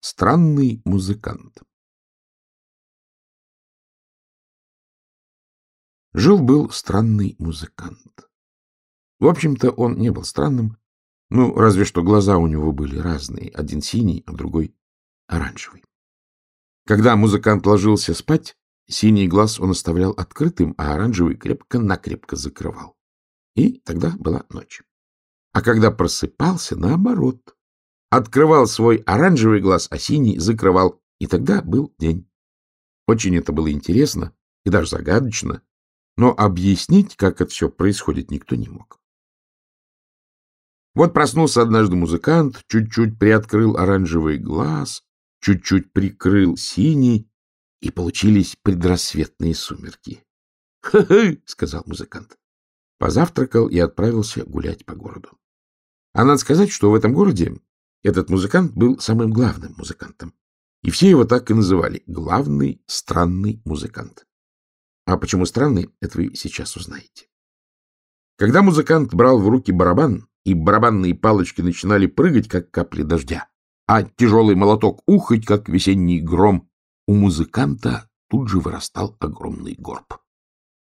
Странный музыкант Жил-был странный музыкант. В общем-то, он не был странным, ну, разве что глаза у него были разные, один синий, а другой оранжевый. Когда музыкант ложился спать, синий глаз он оставлял открытым, а оранжевый крепко-накрепко закрывал. И тогда была ночь. А когда просыпался, наоборот, открывал свой оранжевый глаз, а синий закрывал, и тогда был день. Очень это было интересно и даже загадочно, но объяснить, как это все происходит, никто не мог. Вот проснулся однажды музыкант, чуть-чуть приоткрыл оранжевый глаз, чуть-чуть прикрыл синий, и получились предрассветные сумерки. «Ха-ха!» — сказал музыкант. Позавтракал и отправился гулять по городу. А надо сказать, что в этом городе этот музыкант был самым главным музыкантом. И все его так и называли — главный странный музыкант. А почему странный, это вы сейчас узнаете. Когда музыкант брал в руки барабан, и барабанные палочки начинали прыгать, как капли дождя, а тяжелый молоток ухать, как весенний гром, у музыканта тут же вырастал огромный горб.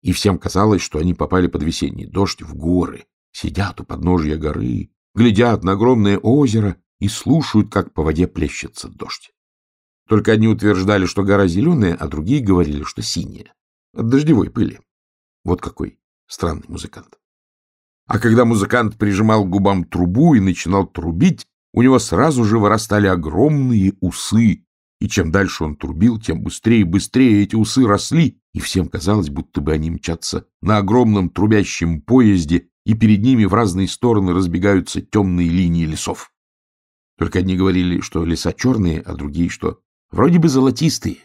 И всем казалось, что они попали под весенний дождь в горы, сидят у подножия горы, глядят на огромное озеро и слушают, как по воде плещется дождь. Только одни утверждали, что гора зеленая, а другие говорили, что синяя, от дождевой пыли. Вот какой странный музыкант. А когда музыкант прижимал к губам трубу и начинал трубить, у него сразу же вырастали огромные усы, и чем дальше он трубил, тем быстрее и быстрее эти усы росли, и всем казалось, будто бы они мчатся на огромном трубящем поезде, и перед ними в разные стороны разбегаются темные линии лесов. Только одни говорили, что леса черные, а другие, что вроде бы золотистые,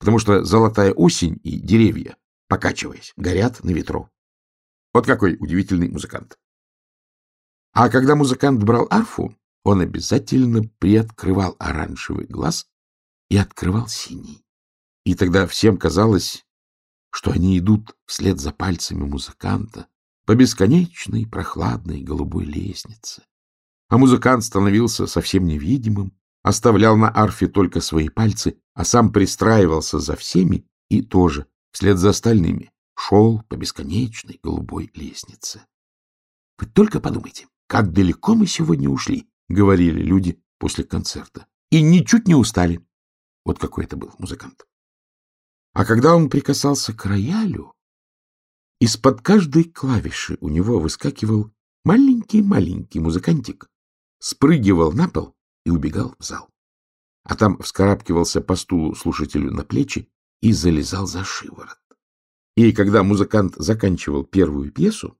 потому что золотая осень и деревья, покачиваясь, горят на ветру. Вот какой удивительный музыкант. А когда музыкант брал арфу, он обязательно приоткрывал оранжевый глаз и открывал синий. И тогда всем казалось, что они идут вслед за пальцами музыканта по бесконечной прохладной голубой лестнице. А музыкант становился совсем невидимым, оставлял на арфе только свои пальцы, а сам пристраивался за всеми и тоже, вслед за остальными, шел по бесконечной голубой лестнице. Вы только подумайте, как далеко мы сегодня ушли, — говорили люди после концерта. И ничуть не устали. Вот какой это был музыкант. А когда он прикасался к роялю, из-под каждой клавиши у него выскакивал маленький-маленький музыкантик, спрыгивал на пол и убегал в зал. А там вскарабкивался по стулу слушателю на плечи и залезал за шиворот. И когда музыкант заканчивал первую пьесу,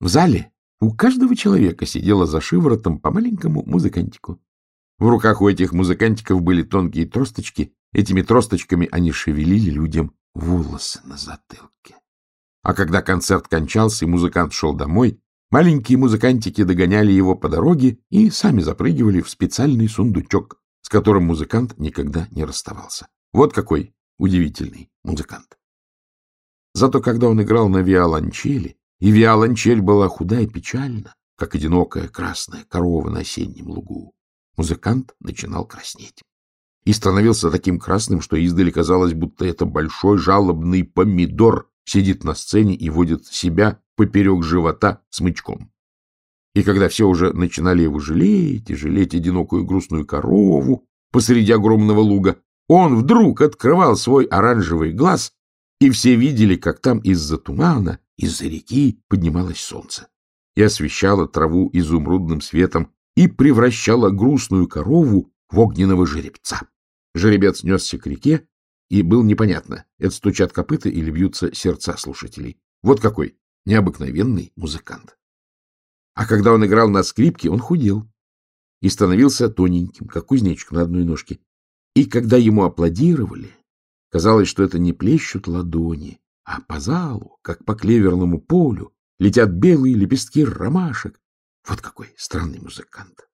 в зале у каждого человека сидело за шиворотом по маленькому музыкантику. В руках у этих музыкантиков были тонкие тросточки. Этими тросточками они шевелили людям волосы на затылке. А когда концерт кончался и музыкант шел домой, маленькие музыкантики догоняли его по дороге и сами запрыгивали в специальный сундучок, с которым музыкант никогда не расставался. Вот какой удивительный музыкант. Зато когда он играл на виолончели, и виолончель была худа и печальна, как одинокая красная корова на осеннем лугу. Музыкант начинал краснеть. И становился таким красным, что издали казалось, будто это большой жалобный помидор сидит на сцене и водит себя поперек живота смычком. И когда все уже начинали его жалеть и жалеть одинокую грустную корову посреди огромного луга, он вдруг открывал свой оранжевый глаз, и все видели, как там из-за тумана из-за реки поднималось солнце и освещало траву изумрудным светом и превращало грустную корову в огненного жеребца. Жеребец несся к реке, и было непонятно, это стучат копыта или бьются сердца слушателей. Вот какой необыкновенный музыкант. А когда он играл на скрипке, он худел и становился тоненьким, как кузнечик на одной ножке. И когда ему аплодировали, казалось, что это не плещут ладони, а по залу, как по клеверному полю, летят белые лепестки ромашек. Вот какой странный музыкант.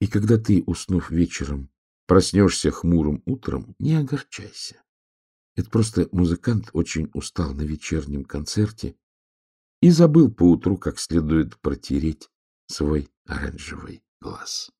И когда ты, уснув вечером, проснешься хмурым утром, не огорчайся. Это просто музыкант очень устал на вечернем концерте и забыл поутру как следует протереть свой оранжевый глаз.